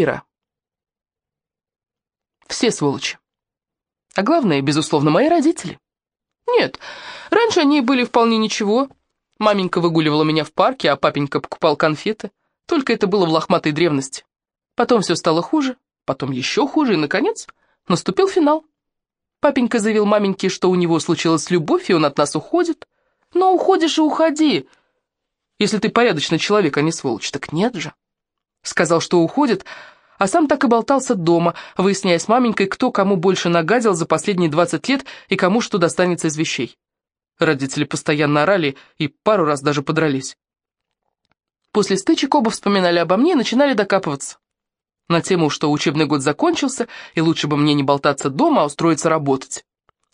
Ира. Все сволочи. А главное, безусловно, мои родители. Нет, раньше они были вполне ничего. Маменька выгуливала меня в парке, а папенька покупал конфеты. Только это было в лохматой древности. Потом все стало хуже, потом еще хуже, и, наконец, наступил финал. Папенька заявил маменьке, что у него случилась любовь, и он от нас уходит. Но уходишь и уходи, если ты порядочный человек, а не сволочь. Так нет же. Сказал, что уходит, а сам так и болтался дома, выясняя с маменькой, кто кому больше нагадил за последние 20 лет и кому что достанется из вещей. Родители постоянно орали и пару раз даже подрались. После стычек оба вспоминали обо мне и начинали докапываться. На тему, что учебный год закончился, и лучше бы мне не болтаться дома, а устроиться работать.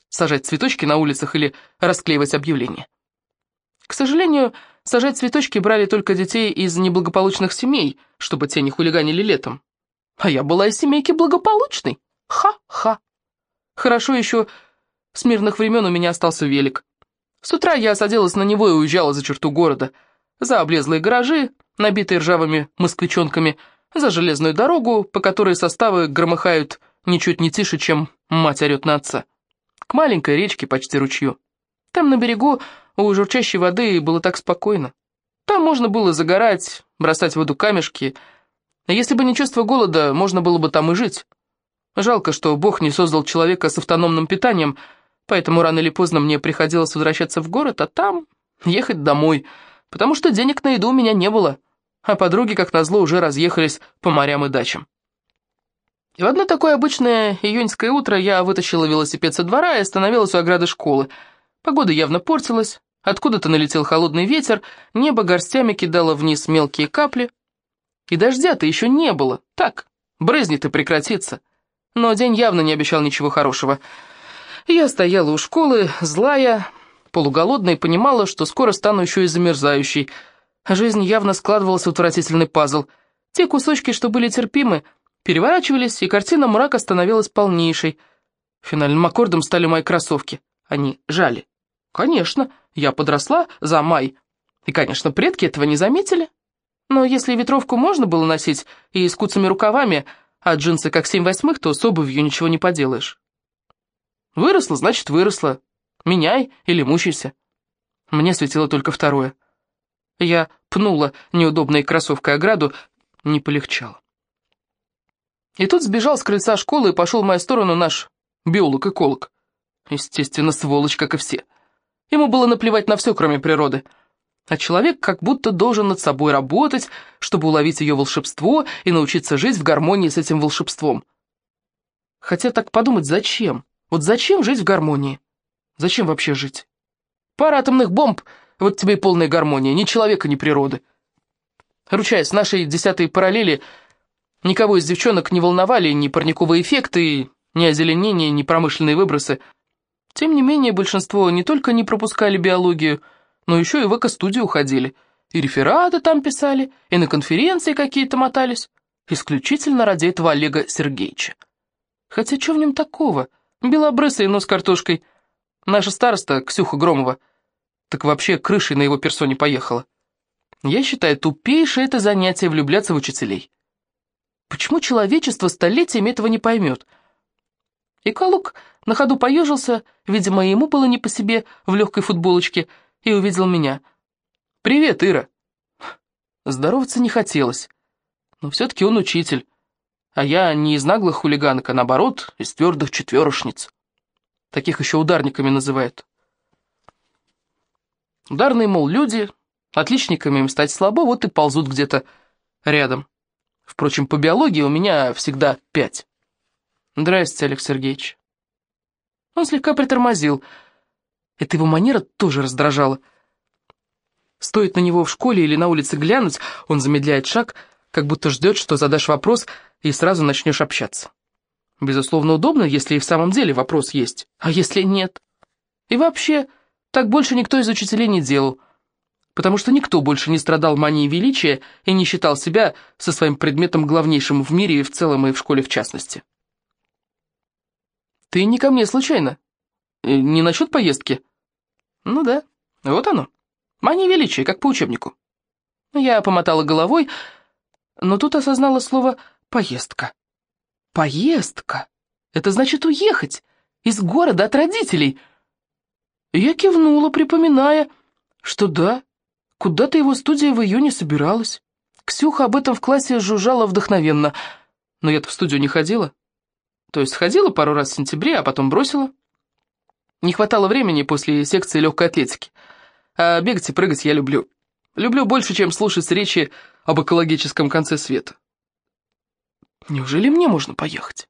Сажать цветочки на улицах или расклеивать объявления. К сожалению, сажать цветочки брали только детей из неблагополучных семей, чтобы те не хулиганили летом. А я была из семейки благополучной. Ха-ха. Хорошо еще с мирных времен у меня остался велик. С утра я садилась на него и уезжала за черту города. За облезлые гаражи, набитые ржавыми москвичонками, за железную дорогу, по которой составы громыхают ничуть не тише, чем мать орет на отца. К маленькой речке, почти ручью. Там на берегу у журчащей воды было так спокойно. Там можно было загорать, бросать в воду камешки. А если бы не чувство голода, можно было бы там и жить. Жалко, что Бог не создал человека с автономным питанием, поэтому рано или поздно мне приходилось возвращаться в город, а там ехать домой, потому что денег на еду у меня не было, а подруги, как назло, уже разъехались по морям и дачам. И в одно такое обычное июньское утро я вытащила велосипед со двора и остановилась у ограды школы. Погода явно портилась, откуда-то налетел холодный ветер, небо горстями кидало вниз мелкие капли. И дождя-то еще не было, так, брызнет и прекратится. Но день явно не обещал ничего хорошего. Я стояла у школы, злая, полуголодная, и понимала, что скоро стану еще и замерзающей. Жизнь явно складывалась в отвратительный пазл. Те кусочки, что были терпимы, переворачивались, и картина мрака становилась полнейшей. Финальным аккордом стали мои кроссовки. Они жали. Конечно, я подросла за май. И, конечно, предки этого не заметили. Но если ветровку можно было носить и с куцами рукавами, а джинсы как семь восьмых, то с обувью ничего не поделаешь. Выросла, значит, выросла. Меняй или мучайся. Мне светило только второе. Я пнула неудобной кроссовкой ограду, не полегчало. И тут сбежал с крыльца школы и пошел в мою сторону наш биолог-эколог. Естественно, сволочь, как и все. Ему было наплевать на все, кроме природы. А человек как будто должен над собой работать, чтобы уловить ее волшебство и научиться жить в гармонии с этим волшебством. Хотя так подумать, зачем? Вот зачем жить в гармонии? Зачем вообще жить? Пара атомных бомб, вот тебе и полная гармония, ни человека, ни природы. Ручаясь, нашей десятой параллели никого из девчонок не волновали ни парниковые эффекты, ни озеленение, ни промышленные выбросы – тем не менее, большинство не только не пропускали биологию, но еще и в эко-студию ходили. И рефераты там писали, и на конференции какие-то мотались. Исключительно ради этого Олега Сергеевича. Хотя что в нем такого? Белобрысый нос картошкой. Наша староста, Ксюха Громова, так вообще крышей на его персоне поехала. Я считаю, тупейшее это занятие влюбляться в учителей. Почему человечество столетиями этого не поймет? И Калук на ходу поежился, видимо, ему было не по себе в легкой футболочке, и увидел меня. «Привет, Ира!» Здороваться не хотелось, но все-таки он учитель, а я не из наглых хулиганок, а наоборот, из твердых четверошниц. Таких еще ударниками называют. Ударные, мол, люди, отличниками им стать слабо, вот и ползут где-то рядом. Впрочем, по биологии у меня всегда пять. Здрасте, Олег Сергеевич. Он слегка притормозил. Эта его манера тоже раздражала. Стоит на него в школе или на улице глянуть, он замедляет шаг, как будто ждет, что задашь вопрос, и сразу начнешь общаться. Безусловно, удобно, если и в самом деле вопрос есть, а если нет? И вообще, так больше никто из учителей не делал, потому что никто больше не страдал манией величия и не считал себя со своим предметом главнейшим в мире и в целом и в школе в частности. Ты не ко мне случайно? Э, не насчет поездки? Ну да, вот оно. Мания величия, как по учебнику. Я помотала головой, но тут осознала слово Поездка. Поездка. Это значит уехать. Из города от родителей. Я кивнула, припоминая, что да, куда-то его студия в июне собиралась. Ксюха об этом в классе жужжала вдохновенно. Но я-то в студию не ходила. То есть ходила пару раз в сентябре, а потом бросила. Не хватало времени после секции легкой атлетики. А бегать и прыгать я люблю. Люблю больше, чем слушать речи об экологическом конце света. Неужели мне можно поехать?